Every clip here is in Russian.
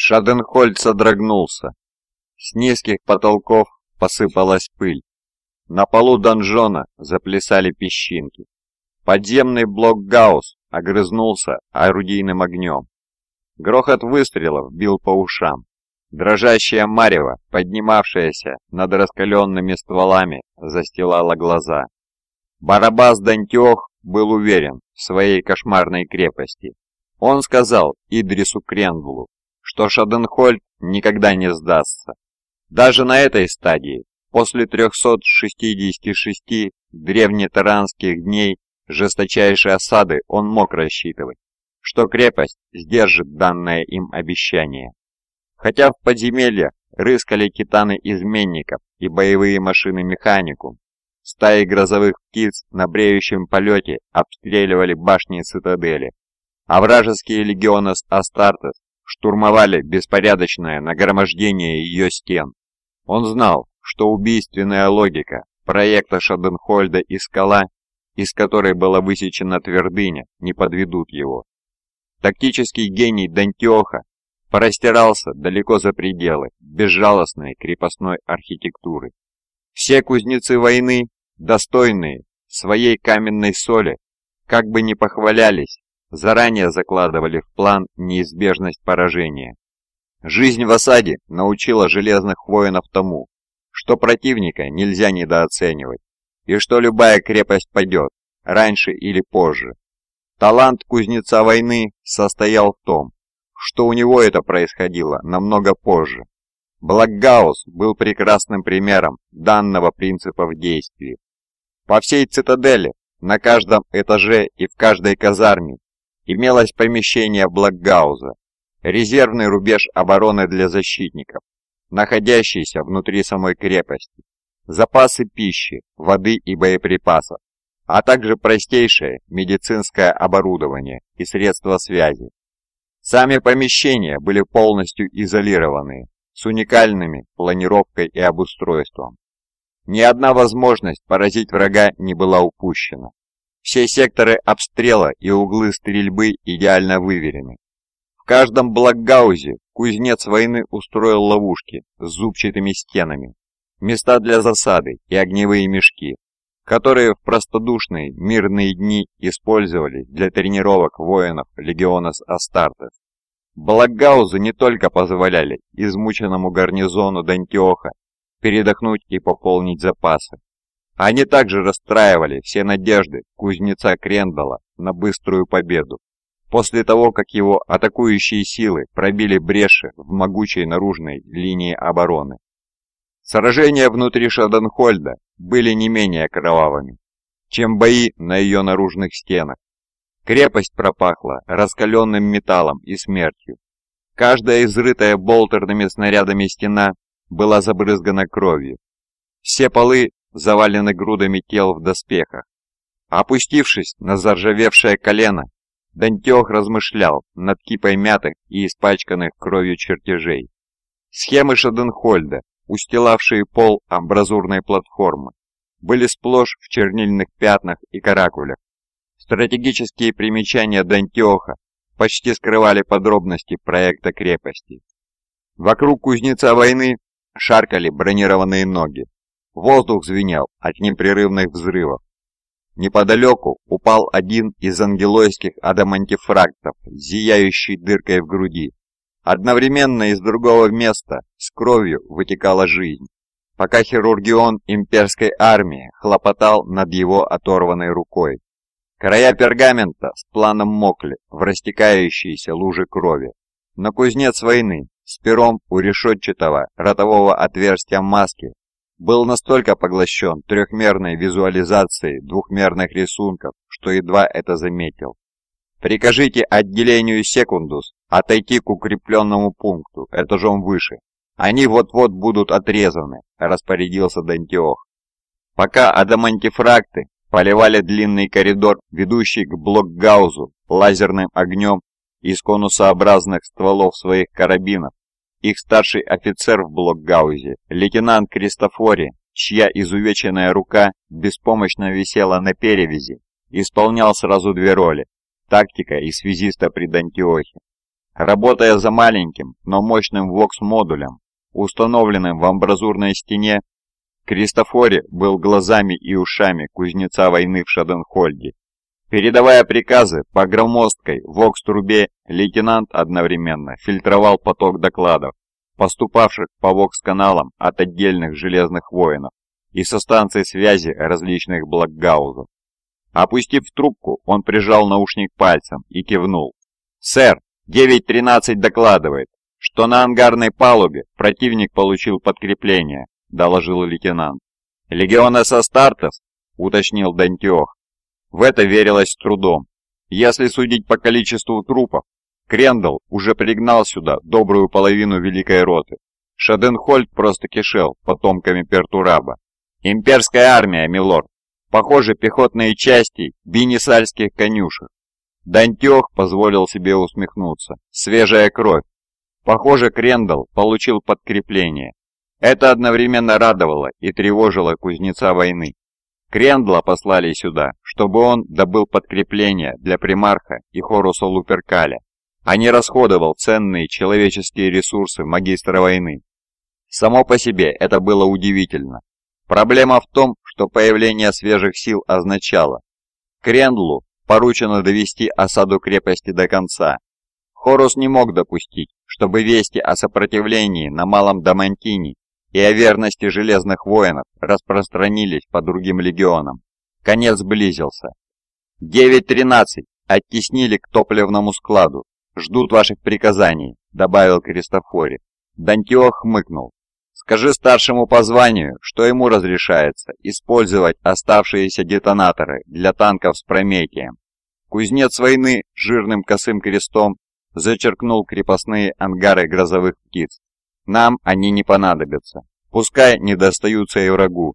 Шаденхольд содрогнулся. С низких потолков посыпалась пыль. На полу донжона заплясали песчинки. Подземный блок Гаусс огрызнулся орудийным огнем. Грохот выстрелов бил по ушам. Дрожащая марево, поднимавшаяся над раскаленными стволами, застилала глаза. Барабас Дантиох был уверен в своей кошмарной крепости. Он сказал Идрису Кренглу, что Шаденхольд никогда не сдастся. Даже на этой стадии, после 366 древнетаранских дней жесточайшей осады, он мог рассчитывать, что крепость сдержит данное им обещание. Хотя в подземелье рыскали китаны изменников и боевые машины механикум, стаи грозовых птиц на бреющем полете обстреливали башни цитадели, а вражеские легионы Астартес штурмовали беспорядочное нагромождение ее стен. Он знал, что убийственная логика проекта Шаденхольда и скала, из которой была высечена твердыня, не подведут его. Тактический гений Дантиоха простирался далеко за пределы безжалостной крепостной архитектуры. Все кузнецы войны, достойные своей каменной соли, как бы ни похвалялись заранее закладывали в план неизбежность поражения. Жизнь в осаде научила железных воинов тому, что противника нельзя недооценивать, и что любая крепость падет, раньше или позже. Талант кузнеца войны состоял в том, что у него это происходило намного позже. Блокгаус был прекрасным примером данного принципа в действии. По всей цитадели, на каждом этаже и в каждой казарме имелось помещение Блокгауза, резервный рубеж обороны для защитников, находящийся внутри самой крепости, запасы пищи, воды и боеприпасов, а также простейшее медицинское оборудование и средства связи. Сами помещения были полностью изолированы, с уникальными планировкой и обустройством. Ни одна возможность поразить врага не была упущена. Все секторы обстрела и углы стрельбы идеально выверены. В каждом блокгаузе кузнец войны устроил ловушки с зубчатыми стенами, места для засады и огневые мешки, которые в простодушные мирные дни использовали для тренировок воинов легиона Астартес. Блокгаузы не только позволяли измученному гарнизону Дантиоха передохнуть и пополнить запасы, они также расстраивали все надежды кузнеца Крендала на быструю победу, после того, как его атакующие силы пробили бреши в могучей наружной линии обороны. Сражения внутри Шаденхольда были не менее кровавыми, чем бои на ее наружных стенах. Крепость пропахла раскаленным металлом и смертью. Каждая изрытая болтерными снарядами стена была забрызгана кровью. Все полы завалены грудами тел в доспехах. Опустившись на заржавевшее колено, Дантех размышлял над кипой мятых и испачканных кровью чертежей. Схемы Шаденхольда, устилавшие пол амбразурной платформы, были сплошь в чернильных пятнах и каракулях. Стратегические примечания Дантеха почти скрывали подробности проекта крепости. Вокруг кузнеца войны шаркали бронированные ноги, Воздух звенел от непрерывных взрывов. Неподалеку упал один из ангелойских адамантифрактов, зияющий дыркой в груди. Одновременно из другого места с кровью вытекала жизнь, пока хирургион имперской армии хлопотал над его оторванной рукой. Края пергамента с планом мокли в растекающиеся лужи крови. Но кузнец войны с пером у решетчатого ротового отверстия маски был настолько поглощен трехмерной визуализацией двухмерных рисунков, что едва это заметил. Прикажите отделению секундус отойти к укрепленному пункту этажом выше. Они вот-вот будут отрезаны, распорядился Дантиох. Пока адамантифракты поливали длинный коридор, ведущий к блокгаузу лазерным огнем из конусообразных стволов своих карабинов, их старший офицер в блокгаузе, лейтенант Кристофори, чья изувеченная рука беспомощно висела на перевязи, исполнял сразу две роли – тактика и связиста при Дантиохе. Работая за маленьким, но мощным вокс-модулем, установленным в амбразурной стене, Кристофори был глазами и ушами кузнеца войны в Шаденхольде. Передавая приказы по громоздкой вокс-трубе, лейтенант одновременно фильтровал поток докладов, поступавших по вокс-каналам от отдельных железных воинов и со станций связи различных блокгаузов. Опустив трубку, он прижал наушник пальцем и кивнул. «Сэр, 9.13 докладывает, что на ангарной палубе противник получил подкрепление», — доложил лейтенант. «Легион Састартес?» — уточнил Дантиох. В это верилось трудом. Если судить по количеству трупов, Крендел уже пригнал сюда добрую половину Великой Роты. Шаденхольд просто кишел потомками Пертураба. «Имперская армия, милорд! Похоже, пехотные части бинисальских конюшек». Дантех позволил себе усмехнуться. «Свежая кровь. Похоже, Крендел получил подкрепление. Это одновременно радовало и тревожило кузнеца войны. Крендла послали сюда, чтобы он добыл подкрепление для примарха и Хоруса Луперкаля, а не расходовал ценные человеческие ресурсы магистра войны. Само по себе это было удивительно. Проблема в том, что появление свежих сил означало, Крендлу поручено довести осаду крепости до конца. Хорус не мог допустить, чтобы вести о сопротивлении на Малом Дамантине и о верности железных воинов распространились по другим легионам. Конец близился. 9.13 оттеснили к топливному складу. Ждут ваших приказаний, добавил Кристофори. Дантиох хмыкнул. Скажи старшему по званию, что ему разрешается использовать оставшиеся детонаторы для танков с Прометием. Кузнец войны жирным косым крестом зачеркнул крепостные ангары грозовых птиц. Нам они не понадобятся. Пускай не достаются и врагу.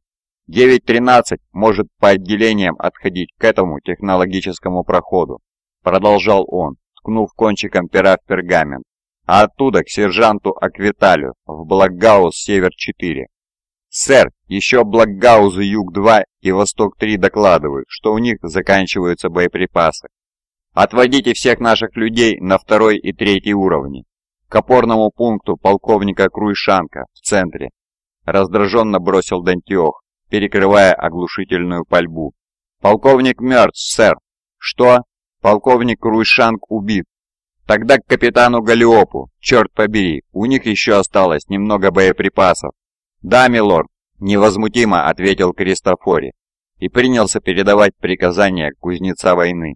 9.13 может по отделениям отходить к этому технологическому проходу, продолжал он, ткнув кончиком пера в пергамент, а оттуда к сержанту Аквиталю в Блокгаус Север-4. Сэр, еще Блокгаузы Юг-2 и Восток-3 докладывают, что у них заканчиваются боеприпасы. Отводите всех наших людей на второй и третий уровни к опорному пункту полковника Круйшанка в центре. Раздраженно бросил Дантиох, перекрывая оглушительную пальбу. «Полковник мертв, сэр!» «Что?» «Полковник Круйшанг убит!» «Тогда к капитану Галиопу, черт побери, у них еще осталось немного боеприпасов!» «Да, милорд!» – невозмутимо ответил Кристофори и принялся передавать приказания кузнеца войны.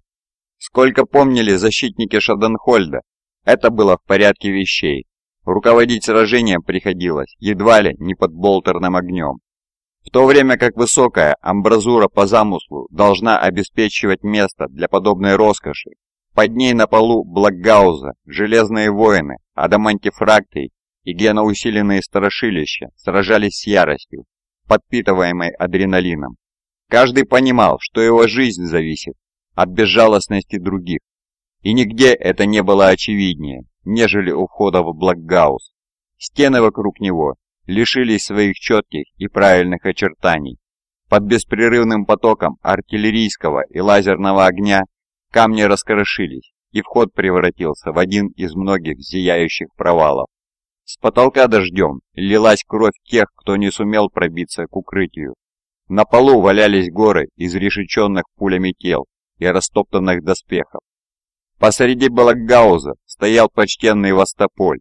Сколько помнили защитники Шаденхольда, это было в порядке вещей. Руководить сражением приходилось едва ли не под болтерным огнем. В то время как высокая амбразура по замыслу должна обеспечивать место для подобной роскоши, под ней на полу Блокгауза железные воины, адамантифрактий и геноусиленные страшилища сражались с яростью, подпитываемой адреналином. Каждый понимал, что его жизнь зависит от безжалостности других, и нигде это не было очевиднее, нежели у входа в Блокгаус. Стены вокруг него лишились своих четких и правильных очертаний. Под беспрерывным потоком артиллерийского и лазерного огня камни раскрошились, и вход превратился в один из многих зияющих провалов. С потолка дождем лилась кровь тех, кто не сумел пробиться к укрытию. На полу валялись горы изрешеченных пулями тел и растоптанных доспехов. Посреди Балакгауза стоял почтенный Востополь.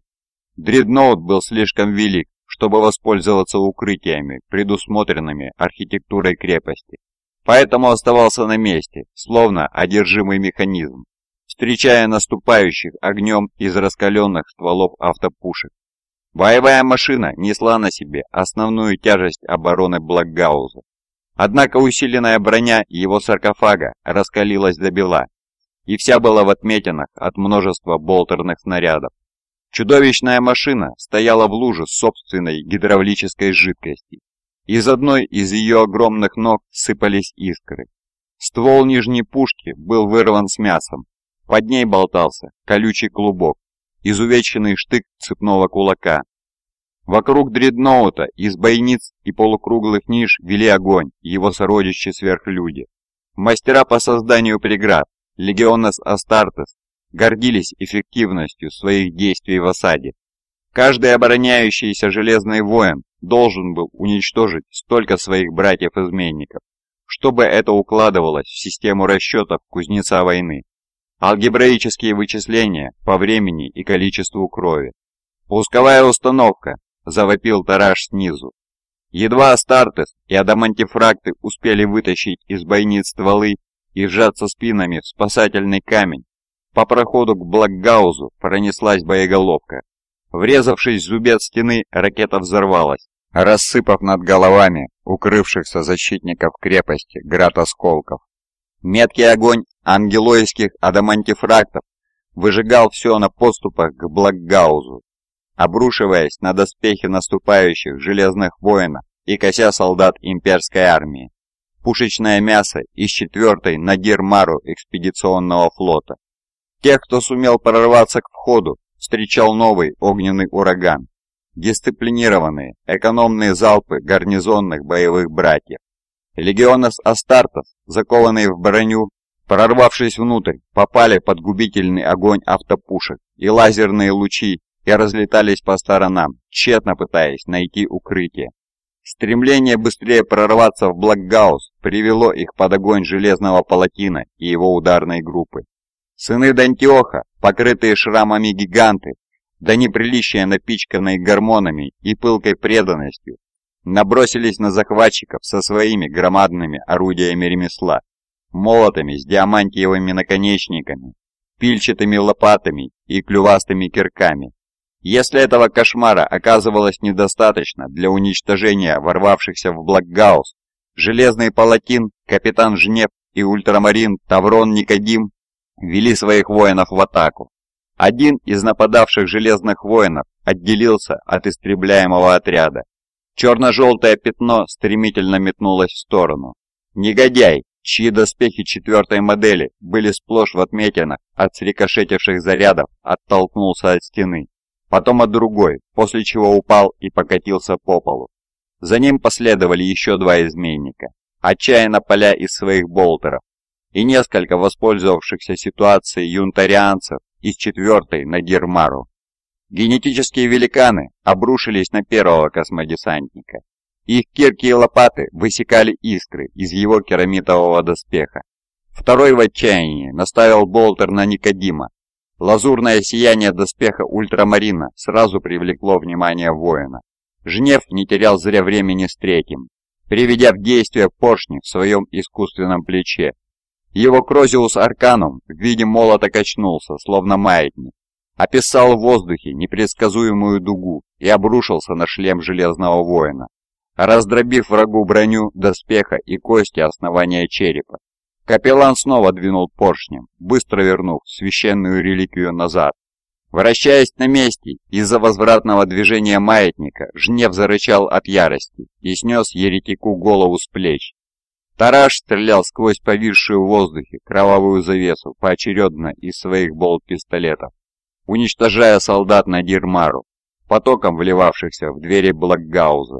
Дредноут был слишком велик, чтобы воспользоваться укрытиями, предусмотренными архитектурой крепости. Поэтому оставался на месте, словно одержимый механизм, встречая наступающих огнем из раскаленных стволов автопушек. Боевая машина несла на себе основную тяжесть обороны Блокгауза. Однако усиленная броня его саркофага раскалилась до бела и вся была в отметинах от множества болтерных снарядов. Чудовищная машина стояла в луже собственной гидравлической жидкости. Из одной из ее огромных ног сыпались искры. Ствол нижней пушки был вырван с мясом. Под ней болтался колючий клубок, изувеченный штык цепного кулака. Вокруг дредноута из бойниц и полукруглых ниш вели огонь его сородичи-сверхлюди. Мастера по созданию преград, Легионес Астартес гордились эффективностью своих действий в осаде. Каждый обороняющийся железный воин должен был уничтожить столько своих братьев-изменников, чтобы это укладывалось в систему расчетов кузнеца войны. Алгебраические вычисления по времени и количеству крови. «Пусковая установка!» – завопил Тараш снизу. Едва Астартес и Адамантифракты успели вытащить из бойниц стволы и сжаться спинами в спасательный камень, по проходу к Блокгаузу пронеслась боеголовка. Врезавшись в зубец стены, ракета взорвалась, рассыпав над головами укрывшихся защитников крепости град осколков. Меткий огонь ангелойских адамантифрактов выжигал все на подступах к Блокгаузу, обрушиваясь на доспехи наступающих железных воинов и кося солдат имперской армии. Пушечное мясо из 4-й Надир-Мару экспедиционного флота. Тех, кто сумел прорваться к входу, встречал новый огненный ураган. Дисциплинированные, экономные залпы гарнизонных боевых братьев. Легионес Астартес, закованные в броню, прорвавшись внутрь, попали под губительный огонь автопушек и лазерные лучи и разлетались по сторонам, тщетно пытаясь найти укрытие. Стремление быстрее прорваться в Блокгаус привело их под огонь Железного Палатина и его ударной группы. Сыны Дантиоха, покрытые шрамами гиганты, да неприличие напичканные гормонами и пылкой преданностью, набросились на захватчиков со своими громадными орудиями ремесла, молотами с диамантиевыми наконечниками, пильчатыми лопатами и клювастыми кирками. Если этого кошмара оказывалось недостаточно для уничтожения ворвавшихся в Блокгаус, Железный Палатин, Капитан Жнев и Ультрамарин Таврон Никодим вели своих воинов в атаку. Один из нападавших железных воинов отделился от истребляемого отряда. Черно-желтое пятно стремительно метнулось в сторону. Негодяй, чьи доспехи четвертой модели были сплошь в отметинах от срикошетивших зарядов, оттолкнулся от стены, потом от другой, после чего упал и покатился по полу. За ним последовали еще два изменника, отчаянно поля из своих болтеров, и несколько воспользовавшихся ситуацией юнтарианцев из четвертой на Гермару. Генетические великаны обрушились на первого космодесантника. Их кирки и лопаты высекали искры из его керамитового доспеха. Второй в отчаянии наставил болтер на Никодима. Лазурное сияние доспеха ультрамарина сразу привлекло внимание воина. Жнев не терял зря времени с третьим, приведя в действие поршни в своем искусственном плече его Крозиус Арканум в виде молота качнулся, словно маятник, описал в воздухе непредсказуемую дугу и обрушился на шлем Железного Воина, раздробив врагу броню, доспеха и кости основания черепа. Капеллан снова двинул поршнем, быстро вернув священную реликвию назад. Вращаясь на месте, из-за возвратного движения маятника, Жнев зарычал от ярости и снес еретику голову с плеч. Тараш стрелял сквозь повисшую в воздухе кровавую завесу поочередно из своих болт-пистолетов, уничтожая солдат на Дирмару, потоком вливавшихся в двери Блокгауза.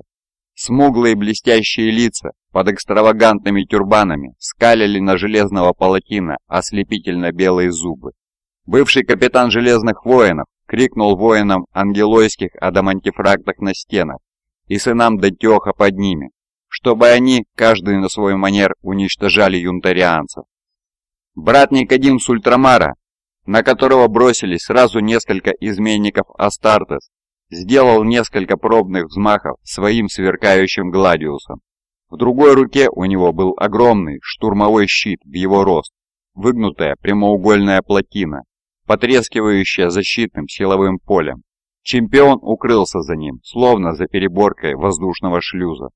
Смуглые блестящие лица под экстравагантными тюрбанами скалили на железного палатина ослепительно белые зубы. Бывший капитан Железных Воинов крикнул воинам ангелойских адамантифрактах на стенах и сынам Дантеоха под ними, чтобы они, каждый на свой манер, уничтожали юнтарианцев. Брат Никодим с Ультрамара, на которого бросились сразу несколько изменников Астартес, сделал несколько пробных взмахов своим сверкающим гладиусом. В другой руке у него был огромный штурмовой щит в его рост, выгнутая прямоугольная плотина, потрескивающая защитным силовым полем. Чемпион укрылся за ним, словно за переборкой воздушного шлюза.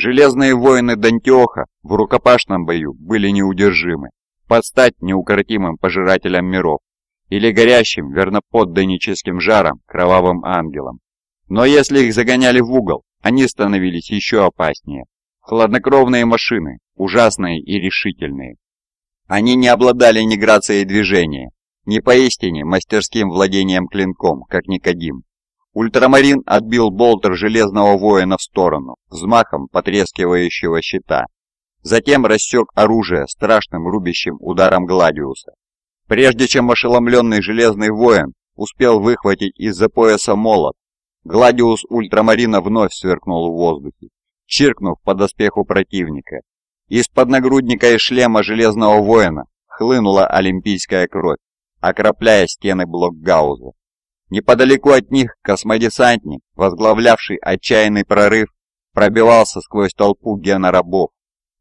Железные воины Дантиоха в рукопашном бою были неудержимы, под стать неукротимым пожирателям миров или горящим верноподданническим жаром кровавым ангелом. Но если их загоняли в угол, они становились еще опаснее. Хладнокровные машины, ужасные и решительные. Они не обладали ни грацией движения, ни поистине мастерским владением клинком, как Никодим. Ультрамарин отбил болтер Железного Воина в сторону, взмахом потрескивающего щита. Затем рассек оружие страшным рубящим ударом Гладиуса. Прежде чем ошеломленный железный воин успел выхватить из-за пояса молот, Гладиус ультрамарина вновь сверкнул в воздухе, чиркнув по доспеху противника. Из-под нагрудника и шлема железного воина хлынула олимпийская кровь, окропляя стены блокгауза. Неподалеку от них космодесантник, возглавлявший отчаянный прорыв, пробивался сквозь толпу генорабов.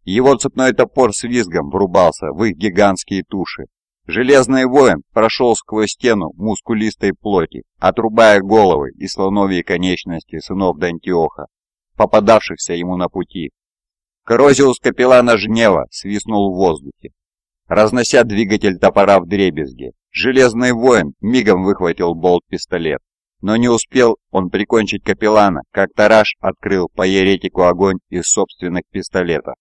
Его цепной топор с визгом врубался в их гигантские туши. Железный воин прошел сквозь стену мускулистой плоти, отрубая головы и слоновьи конечности сынов Дантиоха, попадавшихся ему на пути. Коррозиус капеллана Жнева свистнул в воздухе, разнося двигатель топора в дребезге. Железный воин мигом выхватил болт-пистолет, но не успел он прикончить капеллана, как Тараш открыл по еретику огонь из собственных пистолетов.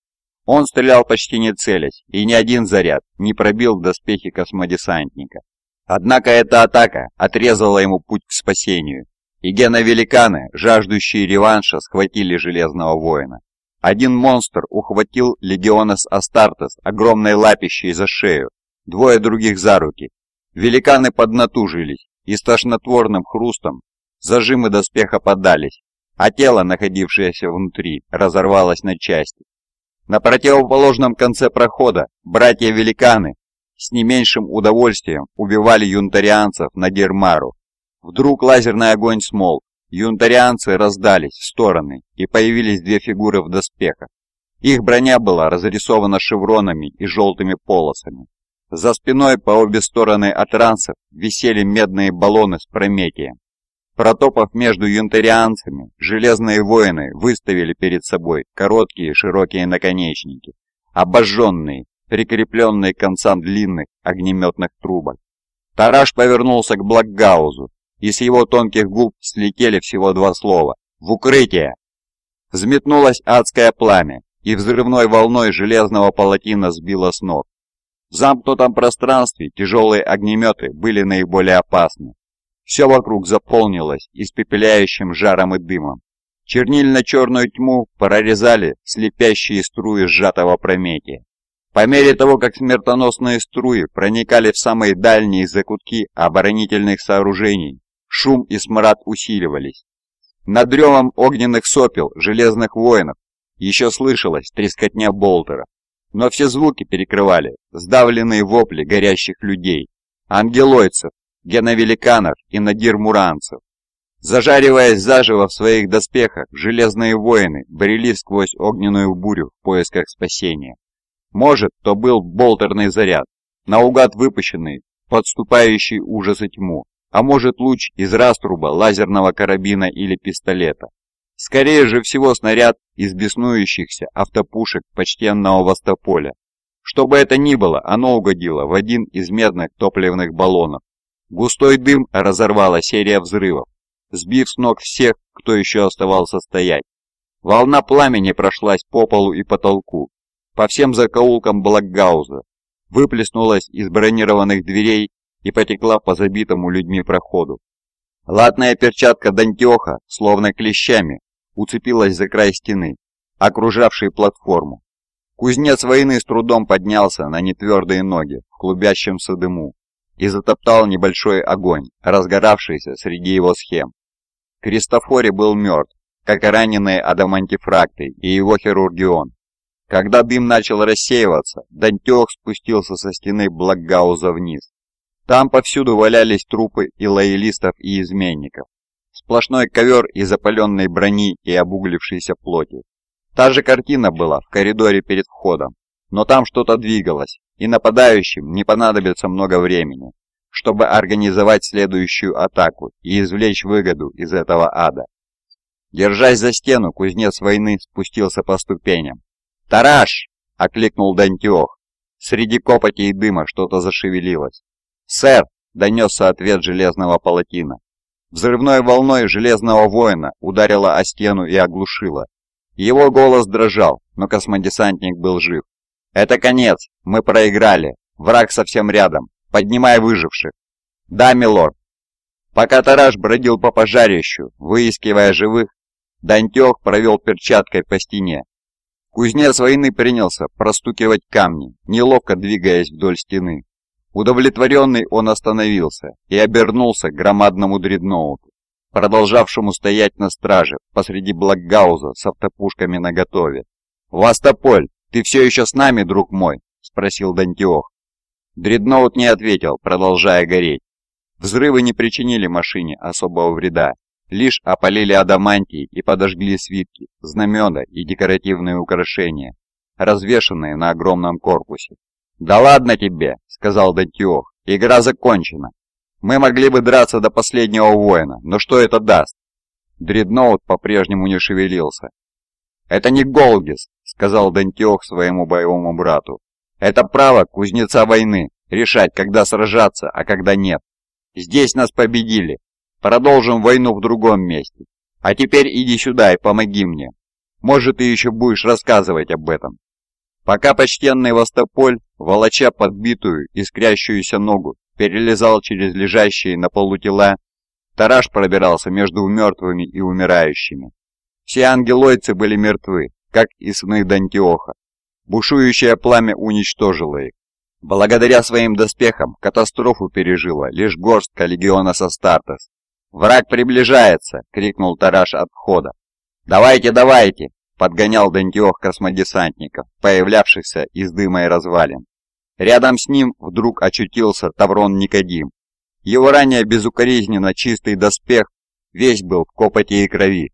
Он стрелял почти не целясь, и ни один заряд не пробил доспехи космодесантника. Однако эта атака отрезала ему путь к спасению, и геновеликаны, жаждущие реванша, схватили Железного воина. Один монстр ухватил Легионес Астартес огромной лапищей за шею, двое других за руки. Великаны поднатужились, и с тошнотворным хрустом зажимы доспеха подались, а тело, находившееся внутри, разорвалось на части. На противоположном конце прохода братья-великаны с не меньшим удовольствием убивали юнтарианцев на Дермару. Вдруг лазерный огонь смолк, Юнтарианцы раздались в стороны, и появились две фигуры в доспехах. Их броня была разрисована шевронами и желтыми полосами. За спиной по обе стороны от ранцев висели медные баллоны с Прометием. Протопав между юнтарианцами, железные воины выставили перед собой короткие широкие наконечники, обожженные, прикрепленные к концам длинных огнеметных трубок. Тараш повернулся к Блокгаузу и с его тонких губ слетели всего два слова «В укрытие!». Взметнулось адское пламя, и взрывной волной железного палатина сбило с ног. В замкнутом пространстве тяжелые огнеметы были наиболее опасны. Все вокруг заполнилось испепеляющим жаром и дымом. Чернильно-черную тьму прорезали слепящие струи сжатого прометия. По мере того, как смертоносные струи проникали в самые дальние закутки оборонительных сооружений, шум и смрад усиливались. Над ревом огненных сопел железных воинов еще слышалась трескотня болтеров, но все звуки перекрывали сдавленные вопли горящих людей, ангелойцев, геновеликанов и надир-муранцев. Зажариваясь заживо в своих доспехах, железные воины брели сквозь огненную бурю в поисках спасения. Может, то был болтерный заряд, наугад выпущенный, подступающий ужасы тьму, а может луч из раструба, лазерного карабина или пистолета. Скорее же всего снаряд из беснующихся автопушек почтенного Востополя. Что бы это ни было, оно угодило в один из медных топливных баллонов. Густой дым разорвала серия взрывов, сбив с ног всех, кто еще оставался стоять. Волна пламени прошлась по полу и потолку, по всем закоулкам Блокгауза, выплеснулась из бронированных дверей и потекла по забитому людьми проходу. Латная перчатка Дантеха, словно клещами, уцепилась за край стены, окружавшей платформу. Кузнец войны с трудом поднялся на нетвердые ноги в клубящемся дыму и затоптал небольшой огонь, разгоравшийся среди его схем. Кристофори был мертв, как и раненые адамантифракты и его хирургион. Когда дым начал рассеиваться, Дантех спустился со стены Блокгауза вниз. Там повсюду валялись трупы и лоялистов, и изменников. Сплошной ковер из запаленной брони и обуглившейся плоти. Та же картина была в коридоре перед входом, но там что-то двигалось, и нападающим не понадобится много времени, чтобы организовать следующую атаку и извлечь выгоду из этого ада. Держась за стену, кузнец войны спустился по ступеням. «Тараш!» — окликнул Дантиох. Среди копоти и дыма что-то зашевелилось. «Сэр!» — донесся ответ железного палатина. Взрывной волной железного воина ударила о стену и оглушила. Его голос дрожал, но космодесантник был жив. «Это конец! Мы проиграли! Враг совсем рядом! Поднимай выживших!» «Да, милорд!» Пока Тараш бродил по пожарищу, выискивая живых, Дантех провел перчаткой по стене. Кузнец войны принялся простукивать камни, неловко двигаясь вдоль стены. Удовлетворенный он остановился и обернулся к громадному дредноуту, продолжавшему стоять на страже посреди Блокгауза с автопушками наготове. «Вастополь, ты все еще с нами, друг мой?» – спросил Дантиох. Дредноут не ответил, продолжая гореть. Взрывы не причинили машине особого вреда, лишь опалили адамантии и подожгли свитки, знамена и декоративные украшения, развешанные на огромном корпусе. «Да ладно тебе!» — сказал Дантиох. «Игра закончена. Мы могли бы драться до последнего воина, но что это даст?» Дредноут по-прежнему не шевелился. «Это не Голгис», — сказал Дантиох своему боевому брату. «Это право кузнеца войны, решать, когда сражаться, а когда нет. Здесь нас победили. Продолжим войну в другом месте. А теперь иди сюда и помоги мне. Может, ты еще будешь рассказывать об этом». Пока почтенный Востополь, волоча подбитую, искрящуюся ногу, перелезал через лежащие на полу тела, Тараш пробирался между мертвыми и умирающими. Все ангелойцы были мертвы, как и сны Дантиоха. Бушующее пламя уничтожило их. Благодаря своим доспехам катастрофу пережила лишь горстка легиона Састартес. «Враг приближается!» — крикнул Тараш от входа. «Давайте, давайте!» Подгонял Дантиох космодесантников, появлявшихся из дыма и развалин. Рядом с ним вдруг очутился Таврон Никодим. Его ранее безукоризненно чистый доспех весь был в копоти и крови.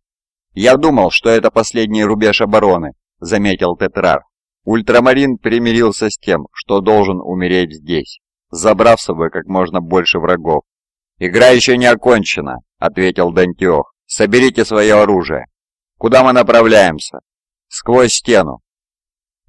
«Я думал, что это последний рубеж обороны», — заметил Тетрар. Ультрамарин примирился с тем, что должен умереть здесь, забрав с собой как можно больше врагов. «Игра еще не окончена», — ответил Дантиох. «Соберите свое оружие». «Куда мы направляемся?» «Сквозь стену.